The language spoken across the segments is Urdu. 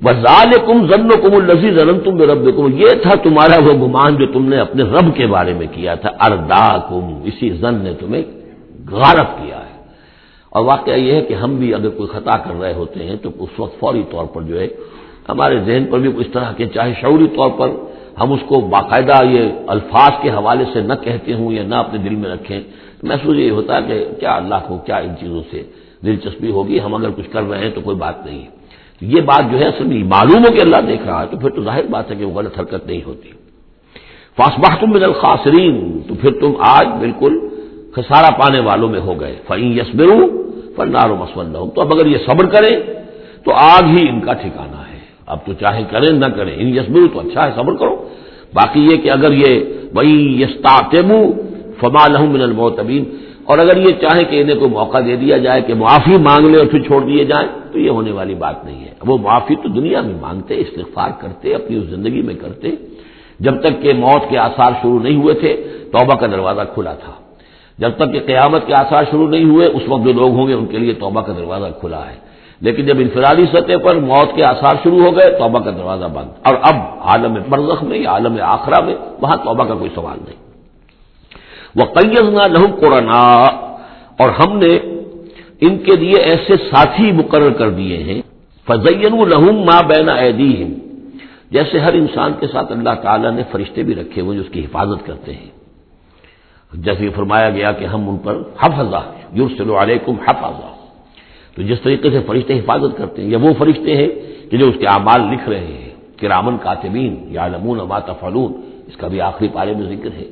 بزال کم ضن کم الزیز ضرن تم رب یہ تھا تمہارا وہ گمان جو تم نے اپنے رب کے بارے میں کیا تھا۔ اردا کم اسی زن نے تمہیں غارت کیا ہے۔ اور واقعہ یہ ہے کہ ہم بھی اگر کوئی خطا کر رہے ہوتے ہیں تو اس وقت فوری طور پر جو ہے ہمارے ذہن پر بھی اس طرح کے چاہے شعوری طور پر ہم اس کو باقاعدہ یہ الفاظ کے حوالے سے نہ کہتے ہوں یا نہ اپنے دل میں رکھیں۔ محسوس یہ ہوتا ہے کہ کیا اللہ کو کیا ان چیزوں سے دلچسپی ہوگی۔ ہم اگر کچھ کر رہے ہیں تو کوئی بات نہیں۔ ہے یہ بات جو ہے اصل میں معلوم ہو کہ اللہ دیکھ رہا ہے، تو پھر تو ظاہر بات ہے کہ وہ غلط حرکت نہیں ہوتی۔ فاسبہ تم من الخاسرین، تو پھر تم آج بالکل خسارا پانے والوں میں ہو گئے۔ فعین یسبروں فنار و مسول تو اب اگر یہ صبر کریں، تو آگ ہی ان کا ٹھکانا ہے۔ اب تو چاہے کریں نہ کریں، ان یسبرو تو اچھا ہے، صبر کرو۔ باقی یہ کہ اگر یہ وہی یستا فما لہم من المعتبین اور اگر یہ چاہے کہ انہیں کوئی موقع دے دیا جائے کہ معافی مانگ لے اور پھر چھوڑ دیے جائیں تو یہ ہونے والی بات نہیں ہے۔ وہ معافی تو دنیا میں مانگتے، استغفار کرتے، اپنی اس زندگی میں کرتے۔ جب تک کہ موت کے آثار شروع نہیں ہوئے تھے، توبہ کا دروازہ کھلا تھا۔ جب تک کہ قیامت کے آثار شروع نہیں ہوئے، اس وقت جو لوگ ہوں گے، ان کے لیے توبہ کا دروازہ کھلا ہے۔ لیکن جب انفرادی سطح پر موت کے آثار شروع ہو گئے، توبہ کا دروازہ بند۔ اور اب عالم برزخ میں یا عالم آخرہ میں وہاں توبہ کا کوئی سوال نہیں۔ وہ قیزنا لہم قرآن اور ہم نے ان کے لیے ایسے ساتھی مقرر کر دیے ہیں۔ فضین الحم ماں بینا ایدیم جیسے ہر انسان کے ساتھ اللہ تعالیٰ نے فرشتے بھی رکھے ہوئے جو اس کی حفاظت کرتے ہیں۔ جیسے فرمایا گیا کہ ہم ان پر حفظہ یورسل علیکم حفاظہ تو جس طریقے سے فرشتے حفاظت کرتے ہیں، یا وہ فرشتے ہیں کہ جو اس کے اعمال لکھ رہے ہیں۔ کہ رامن کاتبین یا نمون امات فلون اس کا بھی آخری پارے میں ذکر ہے۔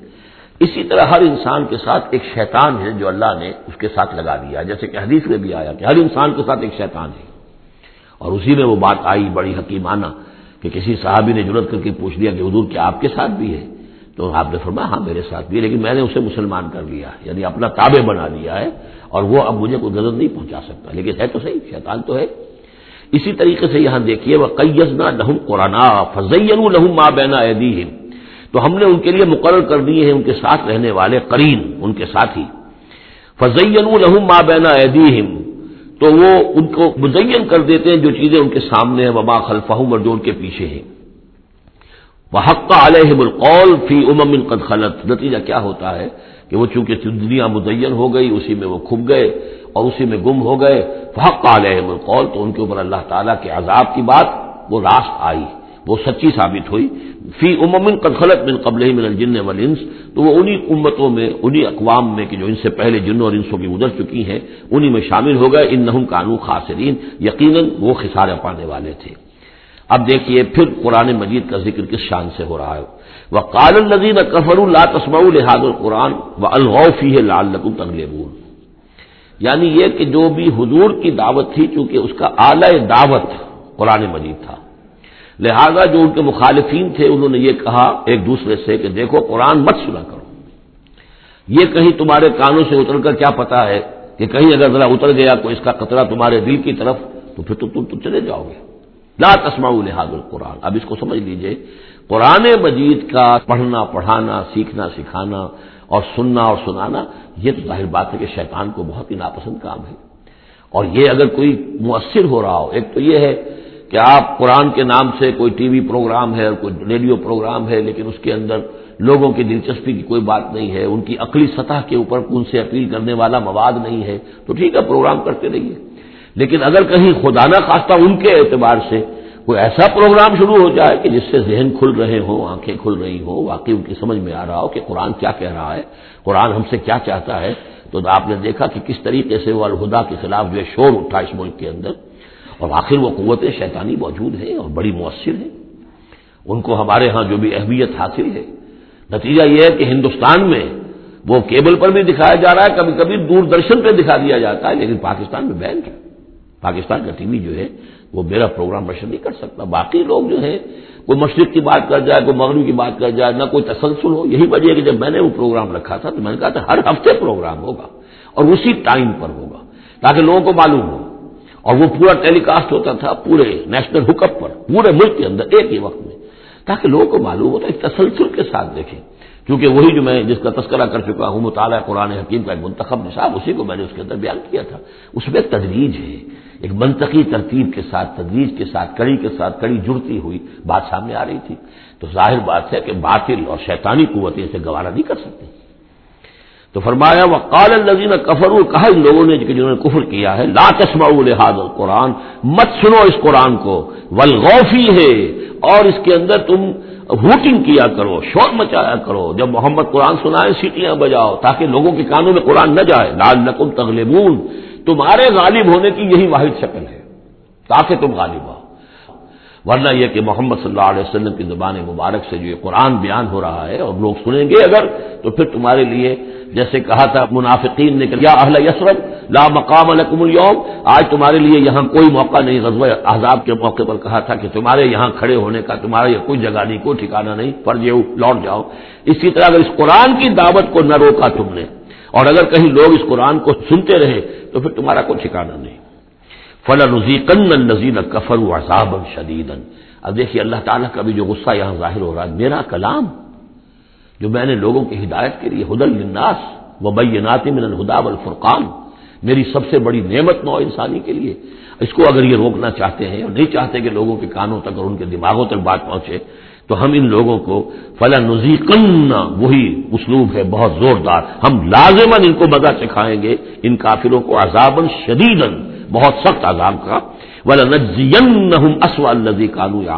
اسی طرح ہر انسان کے ساتھ ایک شیطان ہے جو اللہ نے اس کے ساتھ لگا دیا جیسے کہ حدیث میں بھی آیا کہ ہر انسان کے ساتھ ایک شیطان ہے۔ اور اسی میں وہ بات آئی بڑی حکیمانہ کہ کسی صحابی نے ضرورت کر کے پوچھ لیا کہ حضور کیا آپ کے ساتھ بھی ہے؟ تو آپ نے فرمایا ہاں میرے ساتھ بھی لیکن میں نے اسے مسلمان کر لیا یعنی اپنا تابع بنا لیا ہے، اور وہ اب مجھے کوئی غلط نہیں پہنچا سکتا۔ لیکن ہے تو صحیح، شیطان تو ہے۔ اسی طریقے سے یہاں دیکھیے وہ قیزنا لہم قرآن فضین الحم ماں بینا تو ہم نے ان کے لیے مقرر کر دیے ہیں ان کے ساتھ رہنے والے کرین ان کے ساتھی۔ فضین الحم ماں بینا ایدیم تو وہ ان کو مزین کر دیتے ہیں جو چیزیں ان کے سامنے ہیں وبا خلفہم اور جو ان کے پیچھے ہیں۔ وہ حق علیہ القول فی امم قد خلط نتیجہ کیا ہوتا ہے کہ وہ چونکہ دنیا مزین ہو گئی، اسی میں وہ کھب گئے اور اسی میں گم ہو گئے۔ حق علیہ القول۔ تو ان کے اوپر اللہ تعالیٰ کے عذاب کی بات وہ راست آئی۔ وہ سچی ثابت ہوئی، فی امن خلط من قبل ہی من الجن والانس، تو وہ انہی امتوں میں، انہی اقوام میں کہ جو ان سے پہلے جنوں اور انسوں کی گزر چکی ہیں، انہی میں شامل ہو گئے ان نحم قانون خاصرین یقیناً وہ خسارے پانے والے تھے۔ اب دیکھیے، پھر قرآن مجید کا ذکر کس شان سے ہو رہا ہے۔ وہ کال النزین کفر اللہ تسما الحاد القرآن و الغفی ہے لال لکم تنگل یعنی یہ کہ جو بھی حضور کی دعوت تھی، چونکہ اس کا اعلی دعوت قرآن مجید تھا۔ لہذا جو ان کے مخالفین تھے انہوں نے یہ کہا ایک دوسرے سے کہ دیکھو قرآن مت سنا کرو۔ یہ کہیں تمہارے کانوں سے اتر کر کیا پتا ہے کہ کہیں اگر ذرا اتر گیا کوئی اس کا قطرہ تمہارے دل کی طرف تو پھر تو تم چلے جاؤ گے۔ لا تسما لحاظ القرآن۔ اب اس کو سمجھ لیجیے۔ قرآن مجید کا پڑھنا، پڑھانا، سیکھنا، سکھانا اور سننا اور سنانا، یہ تو ظاہر بات ہے کہ شیطان کو بہت ہی ناپسند کام ہے۔ اور یہ اگر کوئی مؤثر ہو رہا ہو، ایک تو یہ ہے کہ آپ قرآن کے نام سے کوئی ٹی وی پروگرام ہے کوئی ریڈیو پروگرام ہے، لیکن اس کے اندر لوگوں کی دلچسپی کی کوئی بات نہیں ہے، ان کی عقلی سطح کے اوپر ان سے اپیل کرنے والا مواد نہیں ہے، تو ٹھیک ہے، پروگرام کرتے رہیے۔ لیکن اگر کہیں خدا نہ خواستہ ان کے اعتبار سے کوئی ایسا پروگرام شروع ہو جائے کہ جس سے ذہن کھل رہے ہوں، آنکھیں کھل رہی ہوں، واقعی ان کی سمجھ میں آ رہا ہو کہ قرآن کیا کہہ رہا ہے، قرآن ہم سے کیا چاہتا ہے، تو آپ نے دیکھا کہ کس طریقے سے وہ الہدا کے خلاف جو ہے شور اٹھا اس ملک کے اندر۔ اور آخر وہ قوت شیطانی موجود ہے اور بڑی مؤثر ہے ان کو ہمارے ہاں جو بھی اہمیت حاصل ہے۔ نتیجہ یہ ہے کہ ہندوستان میں وہ کیبل پر بھی دکھایا جا رہا ہے کبھی کبھی دوردرشن پہ دکھا دیا جاتا ہے، لیکن پاکستان میں بین ہے۔ پاکستان کا ٹی وی جو ہے، وہ میرا پروگرام رشن نہیں کر سکتا۔ باقی لوگ جو ہے کوئی مشرق کی بات کر جائے، کوئی مغرب کی بات کر جائے، نہ کوئی تسلسل ہو۔ یہی وجہ ہے کہ جب میں نے وہ پروگرام رکھا تھا، تو میں نے کہا تھا ہر ہفتے پروگرام ہوگا اور اسی ٹائم پر ہوگا، تاکہ لوگوں کو معلوم ہو۔ اور وہ پورا ٹیلی کاسٹ ہوتا تھا پورے نیشنل حک اپ پر، پورے ملک کے اندر، ایک ہی وقت میں، تاکہ لوگوں کو معلوم ہوتا ہے تسلسل کے ساتھ دیکھیں۔ کیونکہ وہی جو میں جس کا تذکرہ کر چکا ہوں، مطالعہ قرآن حکیم کا ایک منتخب نصاب، اسی کو میں نے اس کے اندر بیان کیا تھا۔ اس میں تدریج ہے، ایک منطقی ترتیب کے ساتھ، تدریج کے ساتھ، کڑی کے ساتھ، کڑی جڑتی ہوئی بات سامنے آ رہی تھی۔ تو ظاہر بات ہے کہ باطل اور شیطانی قوتیں اسے گوارا نہیں کر سکتی۔ تو فرمایا وہ قال الزین کفر کہا ان لوگوں نے جنہوں نے کفر کیا ہے، لا تسما الحاظ قرآن مت سنو اس قرآن کو ولغوفی ہے اور اس کے اندر تم ہوٹنگ کیا کرو شور مچایا کرو، جب محمد قرآن سنائے، سیٹیاں بجاؤ، تاکہ لوگوں کے کانوں میں قرآن نہ جائے لال نقل تغلبون، تمہارے غالب ہونے کی یہی واحد شکل ہے، تاکہ تم غالب ہو۔ ورنہ یہ کہ محمد صلی اللہ علیہ وسلم کی زبان مبارک سے جو یہ قرآن بیان ہو رہا ہے اور لوگ سنیں گے اگر، تو پھر تمہارے لیے جیسے کہا تھا منافقین نے کیا اہل یسرت لا مقام الکم اليوم، آج تمہارے لیے یہاں کوئی موقع نہیں، غزوہ احزاب کے موقع پر کہا تھا کہ تمہارے یہاں کھڑے ہونے کا، تمہارا یہ کوئی جگہ نہیں، کوئی ٹھکانہ نہیں، پر جاؤ لوٹ جاؤ۔ اسی طرح اگر اس قرآن کی دعوت کو نہ روکا تم نے، اور اگر کہیں لوگ اس قرآن کو سنتے رہے، تو پھر تمہارا کوئی ٹھکانا نہیں۔ فلاں نزیقن نزیر کفر عذاب شدید اب دیکھیے اللہ تعالیٰ کا بھی جو غصہ یہاں ظاہر ہو رہا ہے، میرا کلام جو میں نے لوگوں کی ہدایت کے لیے ہدل للناس و بینات من الہدا والفرقان، میری سب سے بڑی نعمت نو انسانی کے لیے۔ اس کو اگر یہ روکنا چاہتے ہیں اور نہیں چاہتے کہ لوگوں کے کانوں تک اور ان کے دماغوں تک بات پہنچے، تو ہم ان لوگوں کو فلاں نزیقن وہی اسلوب ہے بہت زوردار۔ ہم لازمن ان کو مزہ چکھائیں گے، ان کافروں کو عذابن شدیدن بہت سخت عذاب کا۔ کانو یا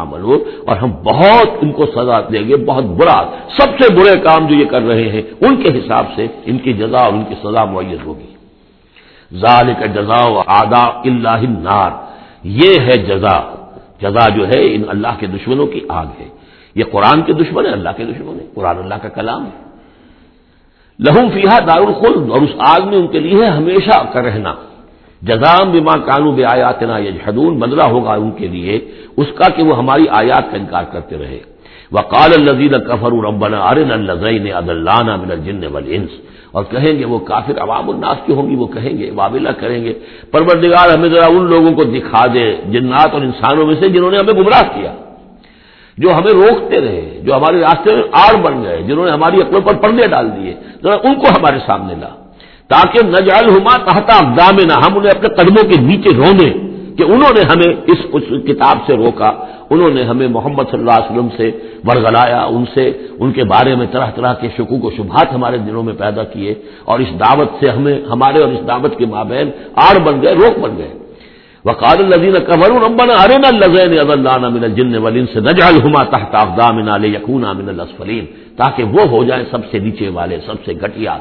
اور ہم بہت ان کو سزا دیں گے، بہت برا، سب سے برے کام جو یہ کر رہے ہیں، ان کے حساب سے ان کی جزا اور ان کی سزا معیت ہوگی۔ ظال کا جزا آدا اللہ نار یہ ہے جزا۔ جزا جو ہے ان اللہ کے دشمنوں کی آگ ہے۔ یہ قرآن کے دشمن ہے اللہ کے دشمن ہے قرآن اللہ کا کلام ہے۔ لہو فیحا دار الخل اور اس آگ میں ان کے لیے ہمیشہ کا رہنا۔ جزام بما کانو بے آیات نا یجحدون بدلا ہوگا ان کے لیے، اس کا کہ وہ ہماری آیات کا انکار کرتے رہے۔ وقال الزین کفر ربنا ارن الزین ادلانا من الجن والانس اور کہیں گے وہ کافر، عوام الناس کی ہوں گی، وہ کہیں گے، وابلہ کریں گے۔ پروردگار ہمیں ذرا ان لوگوں کو دکھا دے، جنات اور انسانوں میں سے جنہوں نے ہمیں گمراہ کیا۔ جو ہمیں روکتے رہے، جو ہمارے راستے میں آڑ بن گئے، جنہوں نے ہماری عقلوں پر پردے ڈال دیے۔ ذرا ان کو ہمارے سامنے لا۔ تاکہ نجال ہما تحت اقدام نہ ہم انہیں اپنے قدموں کے نیچے رونے کہ انہوں نے ہمیں اس کتاب سے روکا، انہوں نے ہمیں محمد صلی اللہ علیہ وسلم سے ورگلایا ان سے ان کے بارے میں طرح طرح کے شکوک و شبہات ہمارے دلوں میں پیدا کیے اور اس دعوت سے ہمیں، ہمارے اور اس دعوت کے مابین آڑ بن گئے، روک بن گئے۔ وقال الذين كفروا ربنا ارنا الذين اضلانا من الجن والانس نجعلهما تحت اقدامنا ليكونا من الاسفلين تاکہ وہ ہو جائیں سب سے نیچے والے، سب سے گھٹیا۔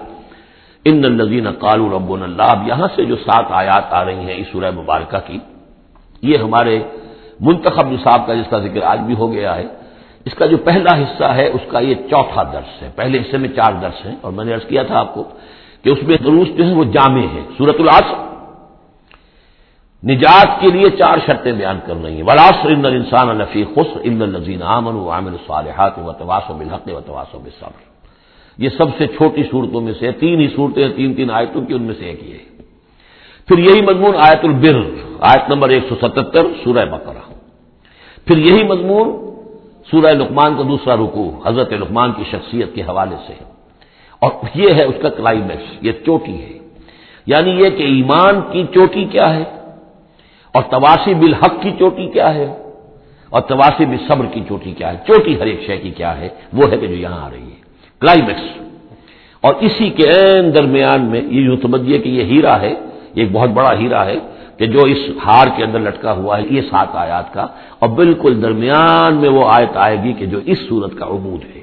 ان الذين قالوا ربنا الله اب یہاں سے جو سات آیات آ رہی ہیں اس سورہ مبارکہ کی، یہ ہمارے منتخب نصاب کا جس کا ذکر آج بھی ہو گیا ہے، اس کا جو پہلا حصہ ہے، اس کا یہ چوتھا درس ہے۔ پہلے حصے میں چار درس ہیں اور میں نے عرض کیا تھا آپ کو کہ اس میں دروس جو ہے وہ جامع ہے سورت العصر، نجات کے لیے چار شرطیں بیان کر رہی ہیں۔ ولاسر ان انسان الفی خسر ان الزین امن و عامر الصالحات و تواس و بالحق و تواس و بصبر یہ سب سے چھوٹی صورتوں میں سے تین ہی صورتیں تین تین آیتوں کی ان میں سے ایک یہ پھر یہی مضمون آیت البر، آیت نمبر ایک سو ستہتر سورہ بقرہ۔ پھر یہی مضمون سورہ لقمان کا دوسرا رکو حضرت لقمان کی شخصیت کے حوالے سے۔ اور یہ ہے اس کا کلائمیکس یہ چوٹی ہے۔ یعنی یہ کہ ایمان کی چوٹی کیا ہے؟ اور تواسی بالحق کی چوٹی کیا ہے؟ اور تواسی بالصبر کی چوٹی کیا ہے؟ چوٹی ہر ایک شے کی کیا ہے؟ وہ ہے کہ جو یہاں آ رہی ہے۔ کلائمیکس اور اسی کے این درمیان میں یہ جو سمجھیے کہ یہ ہیرا ہے ایک بہت بڑا ہیرا ہے کہ جو اس ہار کے اندر لٹکا ہوا ہے، یہ سات آیات کا، اور بالکل درمیان میں وہ آیت آئے گی کہ جو اس صورت کا عمود ہے۔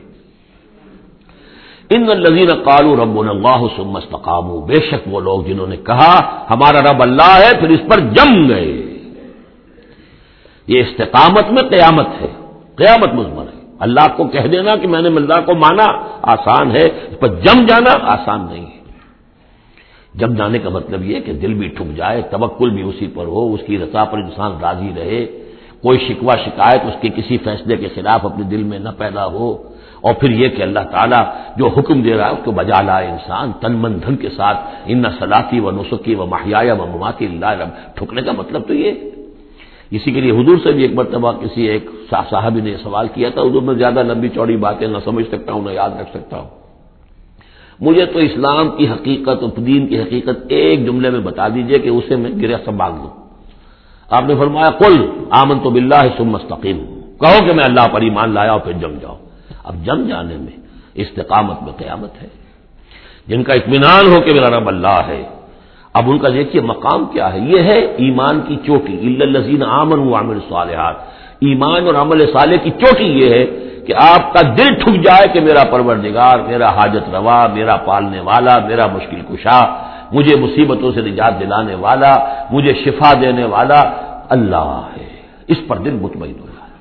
ان الزین قالو رب اللہ سمستقام بے شک وہ لوگ جنہوں نے کہا ہمارا رب اللہ ہے، پھر اس پر جم گئے۔ یہ استقامت میں قیامت ہے، قیامت مزمن ہے۔ اللہ کو کہہ دینا کہ میں نے ملدا کو مانا، آسان ہے، اس پر جم جانا آسان نہیں ہے۔ جم جانے کا مطلب یہ کہ دل بھی ٹھک جائے، توکل بھی اسی پر ہو، اس کی رضا پر انسان راضی رہے۔ کوئی شکوہ، شکایت اس کے کسی فیصلے کے خلاف اپنے دل میں نہ پیدا ہو۔ اور پھر یہ کہ اللہ تعالیٰ جو حکم دے رہا ہے، اس کو بجا لائے انسان، تن من دھن کے ساتھ، ان سلاتی و نسخی و محیا و مماتی اللہ رب ٹھکنے کا مطلب تو یہ اسی کے لیے حضور سے بھی ایک مرتبہ کسی ایک صاحب نے سوال کیا تھا، حضور میں زیادہ لمبی چوڑی باتیں نہ سمجھ سکتا ہوں، نہ یاد رکھ سکتا ہوں۔ مجھے تو اسلام کی حقیقت اور دین کی حقیقت ایک جملے میں بتا دیجیے کہ اسے میں گرہ سنبھال دوں آپ نے فرمایا کل آمن تو بلّہ سم مستقیم کہو کہ میں اللہ پر ایمان لایا اور پھر جم جاؤ۔ اب جم جانے میں استقامت میں قیامت ہے۔ جن کا اطمینان ہو کہ میرا رب اللہ ہے اب ان کا دیکھیے مقام کیا ہے؟ یہ ہے ایمان کی چوٹی الزین آمن و عامر صالحات ایمان اور عمل صالح کی چوٹی یہ ہے کہ آپ کا دل ٹھک جائے کہ میرا پروردگار، میرا حاجت روا، میرا پالنے والا، میرا مشکل کشا، مجھے مصیبتوں سے نجات دلانے والا، مجھے شفا دینے والا اللہ ہے۔ اس پر دل مطمئن ہو جائے۔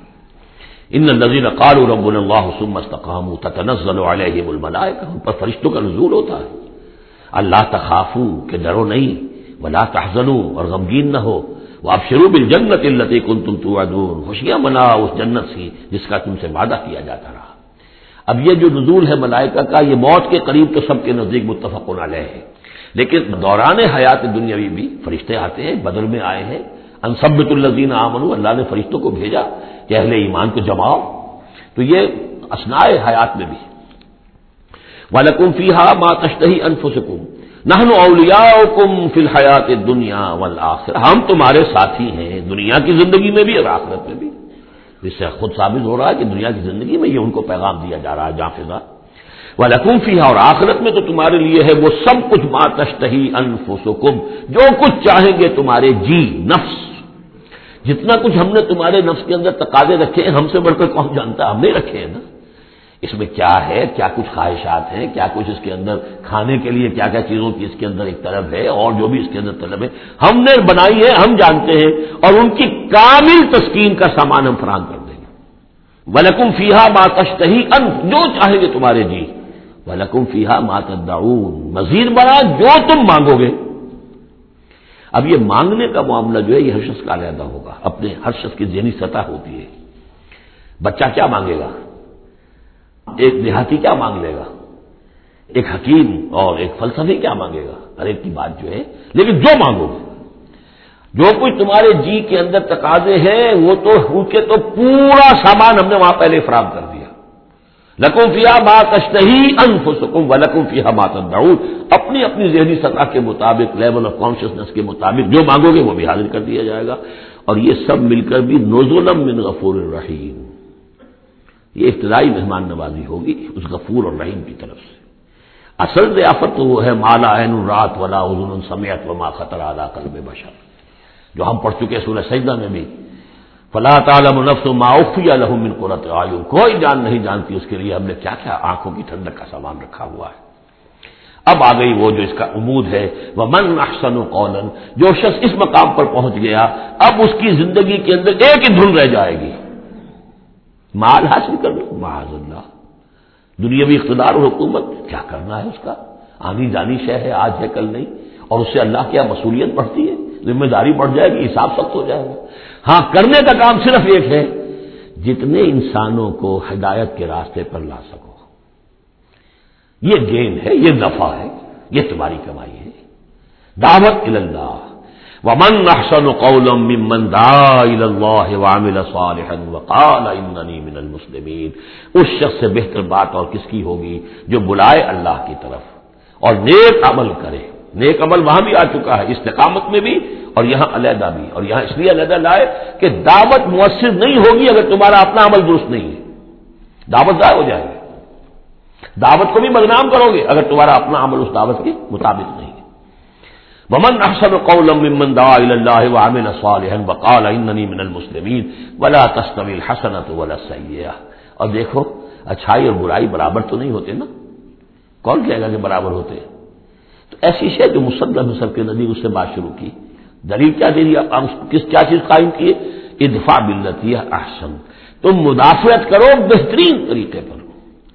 ان نذیر قال رب اللہ استقام تتنزل علیہم الملائکہ ان پر فرشتوں کا نزول ہوتا ہے۔ اللہ تخافو کہ ڈرو نہیں، ولا تحزنو اور غمگین نہ ہو۔ وہ آپ شروع بل جنت التی کن تم تو خوشیاں منا اس جنت سے جس کا تم سے وعدہ کیا جاتا رہا۔ اب یہ جو نزول ہے ملائکہ کا، یہ موت کے قریب تو سب کے نزدیک متفق علیہ ہے۔ لیکن دوران حیات دنیاوی بھی فرشتے آتے ہیں، بدر میں آئے ہیں۔ انصبت الزین آمن اللہ نے فرشتوں کو بھیجا کہ اہل ایمان کو جماؤ۔ تو یہ اسنا حیات میں بھی والم فی ہا ماں تشتہی انفسکم. نہن اولیا کم فی الحیات دنیا والآخر ہم تمہارے ساتھی ہیں دنیا کی زندگی میں بھی اور آخرت میں بھی. اس سے خود ثابت ہو رہا ہے کہ دنیا کی زندگی میں یہ ان کو پیغام دیا جا رہا ہے جہاں فضا وہ لقوفی اور آخرت میں تو تمہارے لیے ہے وہ سب کچھ ماں تشتہی انفسکم. جو کچھ چاہیں گے تمہارے جی نفس. جتنا کچھ ہم نے تمہارے نفس کے اندر تقاضے رکھے ہیں، ہم سے بڑھ کر کون جانتا ہم نے رکھے ہیں نا. اس میں کیا ہے، کیا کچھ خواہشات ہیں، کیا کچھ اس کے اندر کھانے کے لیے کیا کیا چیزوں کی اس کے اندر ایک طلب ہے، اور جو بھی اس کے اندر طلب ہے، ہم نے بنائی ہے، ہم جانتے ہیں، اور ان کی کامل تسکین کا سامان ہم فراہم کر دیں گے۔ ولکم فیحا ماتشتہی ان جو چاہیں گے تمہارے جی۔ ولکم فیحا ماتدعون مزید بڑا جو تم مانگو گے۔ اب یہ مانگنے کا معاملہ جو ہے، یہ ہر شخص کا علیحدہ ہوگا۔ اپنے ہر شخص کی ذہنی سطح ہوتی ہے۔ بچہ کیا مانگے گا؟ ایک دیہاتی کیا مانگ لے گا؟ ایک حکیم اور ایک فلسفی کیا مانگے گا؟ ہر ایک کی بات جو ہے، لیکن جو مانگو گے جو کچھ تمہارے جی کے اندر تقاضے ہیں، وہ تو ان کے تو پورا سامان ہم نے وہاں پہلے فراہم کر دیا۔ لکم فیا بات اشتہی انف سکم و لکم فیا بات اپنی اپنی ذہنی سطح کے مطابق لیول آف کانشیسنیس کے مطابق جو مانگو گے، وہ بھی حاضر کر دیا جائے گا۔ اور یہ سب مل کر بھی نوزولم من غفور الرحیم یہ ابتدائی مہمان نوازی ہوگی اس غفور اور رحیم کی طرف سے۔ اصل ضیافت تو وہ ہے مالا عین رات ولا حضون سمیت وما خطر ادا قلب بشر۔ جو ہم پڑھ چکے سورہ سجدہ میں بھی۔ فلاں تعالم نفس و معافی الحمن قرت آیو کوئی جان نہیں جانتی اس کے لیے ہم نے کیا کیا آنکھوں کی ٹھنڈک کا سامان رکھا ہوا ہے۔ اب آ گئی وہ جو اس کا امود ہے وہ من احسن و قولن جو شخص اس مقام پر پہنچ گیا، اب اس کی زندگی کے اندر ایک ہی دھن رہ جائے گی۔ مال حاصل کر لو۔ محاذ اللہ۔ دنیاوی اقتدار اور حکومت، کیا کرنا ہے اس کا؟ آنی جانی شہ ہے، آج ہے، کل نہیں۔ اور اس سے اللہ کیا مصولیت بڑھتی ہے؟ ذمہ داری بڑھ جائے گی، حساب سخت ہو جائے گا۔ ہاں کرنے کا کام صرف ایک ہے، جتنے انسانوں کو ہدایت کے راستے پر لا سکو۔ یہ گین ہے، یہ نفع ہے، یہ تمہاری کمائی ہے۔ دعوت اللہ ومن احسن قولا ممن دعا الى الله وعمل صالحا وقال انني من المسلمين۔ اس شخص سے بہتر بات اور کس کی ہوگی جو بلائے اللہ کی طرف؟ اور نیک عمل کرے۔ نیک عمل وہاں بھی آ چکا ہے استقامت میں بھی، اور یہاں علیحدہ بھی، اور یہاں اس لیے علیحدہ لائے کہ دعوت مؤثر نہیں ہوگی اگر تمہارا اپنا عمل درست نہیں ہے۔ دعوت ضائع ہو جائے گی۔ دعوت کو بھی بدنام کرو گے اگر تمہارا اپنا عمل اس دعوت کے مطابق نہیں۔ ومن احسن قولا ممن دعا الى الله وعمل صالحا وقال انني من المسلمين ولا تستوي الحسنه ولا السيئه اور دیکھو، اچھائی اور برائی برابر تو نہیں ہوتے نا؟ کون کہے گا کہ برابر ہوتے؟ تو ایسی شے جو مسلم سب کے نزدیک اس سے بات شروع کی۔ دلیل کیا دے دیا کس کیا چیز قائم کی ادفاع بلتی ہے احسن۔ تم مدافعت کرو بہترین طریقے پر۔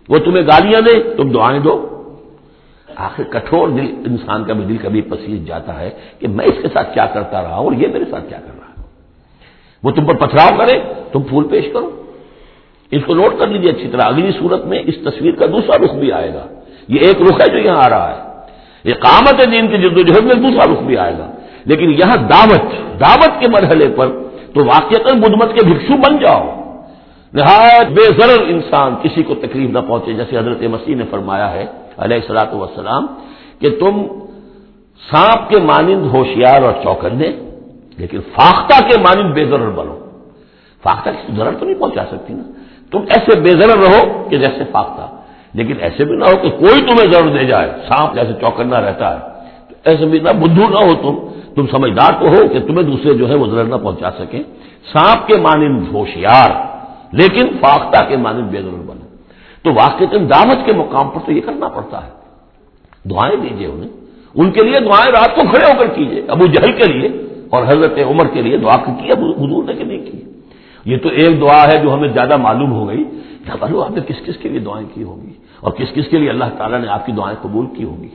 وہ تمہیں گالیاں دے، تم دعائیں دو۔ آخر کٹور دل انسان کا بھی دل کبھی پسیج جاتا ہے کہ میں اس کے ساتھ کیا کرتا رہا ہوں اور یہ میرے ساتھ کیا کر رہا ہے۔ وہ تم پر پتھراؤ کرے، تم پھول پیش کرو۔ اس کو نوٹ کر لیجیے اچھی طرح۔ اگلی صورت میں اس تصویر کا دوسرا رخ بھی آئے گا۔ یہ ایک رخ ہے جو یہاں آ رہا ہے۔ یہ قامت دین کی جدوجہد میں دوسرا رخ بھی آئے گا۔ لیکن یہاں دعوت دعوت کے مرحلے پر تو واقع بدمت کے بھکشو بن جاؤ۔ نہایت بے ضرر انسان کسی کو تکلیف نہ پہنچے، جیسے حضرت مسیح نے فرمایا ہے۔ علیہ السلاۃ وسلام کہ تم سانپ کے مانند ہوشیار اور چوکنے لیکن فاختہ کے مانند بے ضرر بنو۔ فاختہ کی ضرر تو نہیں پہنچا سکتی نا۔ تم ایسے بے ضرر رہو کہ جیسے فاختہ۔ لیکن ایسے بھی نہ ہو کہ کوئی تمہیں ضرور دے جائے، سانپ جیسے چوکنا رہتا ہے۔ تو ایسے بھی نہ بدھو نہ ہو تم تم سمجھدار تو ہو کہ تمہیں دوسرے جو ہے وہ ضرور نہ پہنچا سکے سانپ کے مانند ہوشیار، لیکن فاختہ کے مانند بے ضرور بنو۔ تو واقع دعوت کے مقام پر تو یہ کرنا پڑتا ہے۔ دعائیں دیجیے انہیں۔ ان کے لیے دعائیں رات کو کھڑے ہو کر کیجیے ابو جہل کے لیے اور حضرت عمر کے لیے دعا کی حضور نے کہ نہیں کی۔ یہ تو ایک دعا ہے جو ہمیں زیادہ معلوم ہو گئی۔ کیا بولو آپ نے کس کس کے لیے دعائیں کی ہوگی؟ اور کس کس کے لیے اللہ تعالیٰ نے آپ کی دعائیں قبول کی ہوگی؟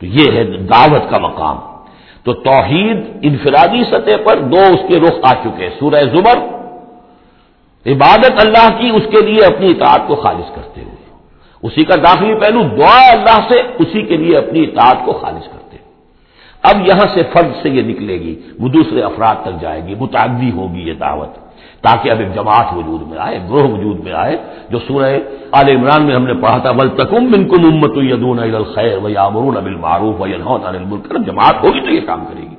تو یہ ہے دعوت کا مقام۔ تو توحید انفرادی سطح پر دو اس کے رخ آ چکے سورہ زمر، عبادت اللہ کی، اس کے لیے اپنی اطاعت کو خالص کرتے ہوئے اسی کا داخلی پہلو دعا اللہ سے، اسی کے لیے اپنی اطاعت کو خالص کرتے اب یہاں سے فرد سے یہ نکلے گی، وہ دوسرے افراد تک جائے گی، متعدی ہوگی یہ دعوت، تاکہ اب ایک جماعت وجود میں آئے گروہ وجود میں آئے، جو سورہ عال عمران میں ہم نے پڑھا تھا بل تکم بن کم امت یدون الخیر و یامرون ابل معروف و الملک جماعت ہوگی تو یہ کام کرے گی۔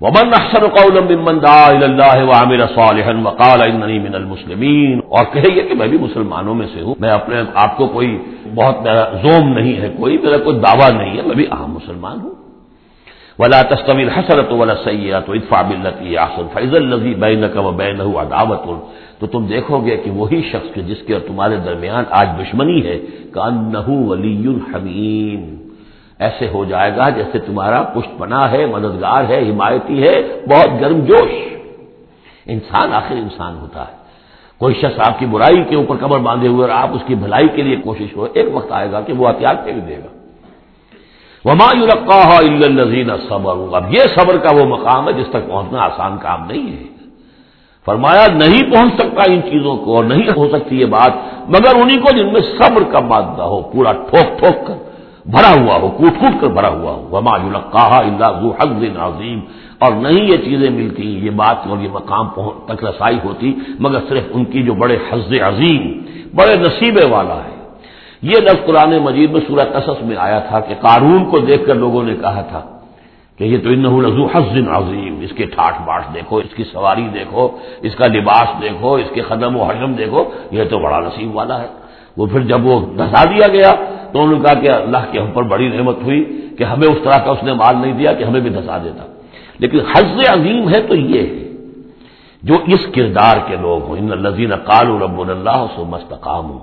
ومن احسن قولا ممن دعا الى الله وعمل صالحا وقال انني من المسلمين اور کہے یہ کہ میں بھی مسلمانوں میں سے ہوں۔ میں اپنے آپ کو کوئی بہت میرا زوم نہیں ہے، کوئی میرا کوئی دعویٰ نہیں ہے، میں بھی عام مسلمان ہوں۔ ولا تستوي الحسنه ولا السيئه ادفع بالتي هي احسن فاذا الذي بينك وبينه عداوه تو تم دیکھو گے کہ وہی شخص کے جس کے اور تمہارے درمیان آج دشمنی ہے کہ انه ولي حمیم۔ ایسے ہو جائے گا جیسے تمہارا پشت پنا ہے، مددگار ہے، حمایتی ہے، بہت گرم جوش۔ انسان آخر انسان ہوتا ہے۔ کوئی شخص آپ کی برائی کے اوپر کمر باندھے ہوئے اور آپ اس کی بھلائی کے لیے کوشش ہو، ایک وقت آئے گا کہ وہ ہتھیار کے بھی دے گا۔ وما رکھا الزین صبر اب یہ صبر کا وہ مقام ہے جس تک پہنچنا آسان کام نہیں ہے۔ فرمایا، نہیں پہنچ سکتا ان چیزوں کو اور نہیں ہو سکتی یہ بات، مگر انہیں کو جن میں صبر کا مادہ ہو، پورا ٹھوک ٹھوک کر۔ بھرا ہوا ہو، کوٹ کوٹ کر بھرا ہوا ہو۔ وما القاہ اللہ حق عظیم اور نہیں یہ چیزیں ملتی یہ بات اور یہ مقام تک رسائی ہوتی، مگر صرف ان کی جو بڑے حز عظیم، بڑے نصیبے والا ہے۔ یہ لفظ قرآن مجید میں سورہ قصص میں آیا تھا کہ قارون کو دیکھ کر لوگوں نے کہا تھا کہ یہ تو ان لذو حسن عظیم اس کے ٹھاٹ باٹ دیکھو، اس کی سواری دیکھو، اس کا لباس دیکھو، اس کے قدم و حجم دیکھو، یہ تو بڑا نصیب والا ہے۔ وہ پھر جب وہ دھسا دیا گیا تو انہوں نے کہا کہ اللہ کے ہم پر بڑی نعمت ہوئی کہ ہمیں اس طرح کا اس نے مال نہیں دیا کہ ہمیں بھی دھسا دیتا۔ لیکن حز عظیم ہے تو یہ ہے۔ جو اس کردار کے لوگ ہوں، ان لذین قال رب اللہ سو مستقام ہوں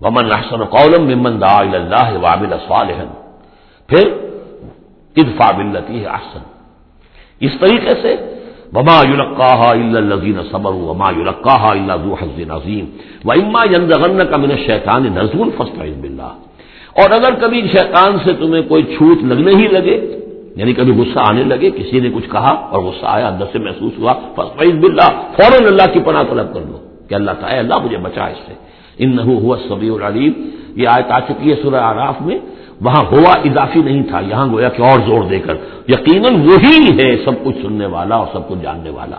ومن احسن قولم ممن دا اللہ وابل صالحا۔ پھر ادفع باللتی احسن۔ اس طریقے سے وما یلقاها الا الذين صبروا وما یلقاها الا ذو حظ عظیم واما ينزغنك من الشیطان نزغ فاستعذ بالله اور اگر کبھی شیطان سے تمہیں کوئی چھوٹ لگنے ہی لگے یعنی کبھی غصہ آنے لگے، کسی نے کچھ کہا اور غصہ آیا، اندر سے محسوس ہوا، فاستعذ بالله، فوراً اللہ کی پناہ طلب کر لو کہ اللہ تعالی، اللہ مجھے بچا اس سے۔ ان ہوا سبی العلیم یہ آیت آ چکی ہے سورہ آراف میں۔ وہاں ہوا اضافی نہیں تھا، یہاں گویا کہ اور زور دے کر۔ یقیناً وہی ہے سب کچھ سننے والا اور سب کچھ جاننے والا۔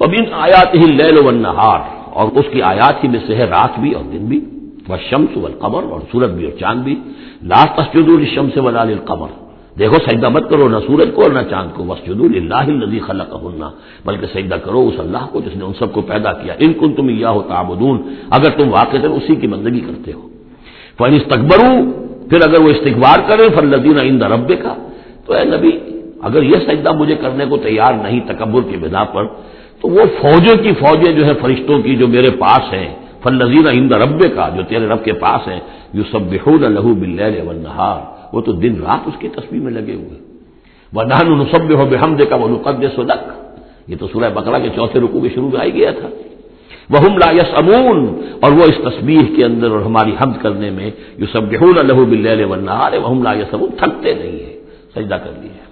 اب ان آیات ہی لیل و نہار اور اس کی آیات ہی میں سے ہے رات بھی اور دن بھی۔ وہ شمس و قمر اور سورج بھی اور چاند بھی۔ لاسٹ تسجد الشمس ولال القمر دیکھو، سجدہ مت کرو نہ سورج کو اور نہ چاند کو۔ مسجد اللہ الدی خلق بلکہ سجدہ کرو اس اللہ کو جس نے ان سب کو پیدا کیا۔ ان کن تم یا ہوتا اگر تم واقع اسی کی بندگی کرتے ہو۔ فن استقبرو پھر اگر وہ استقبار کرے فن لدین ان رب کا تو اے نبی، اگر یہ سجدہ مجھے کرنے کو تیار نہیں، تکبر کی بنا پر، تو وہ فوجوں کی فوجیں جو ہے فرشتوں کی جو میرے پاس ہیں فن عند رب کا جو تیرے رب کے پاس ہیں یو سب بحول لہو بل نہار وہ تو دن رات اس کی تصویر میں لگے ہوئے وہ نہن نصب ہو بے ہم دے کا وہ نقد سلک یہ تو سورہ بکرا کے چوتھے رکو کے شروع میں آئی گیا تھا۔ وہ لا یس امون اور وہ اس تصویر کے اندر اور ہماری حمد کرنے میں یو سب بحول الہ بل ون وہ لا یس امون تھکتے نہیں ہے سجدہ کر لیے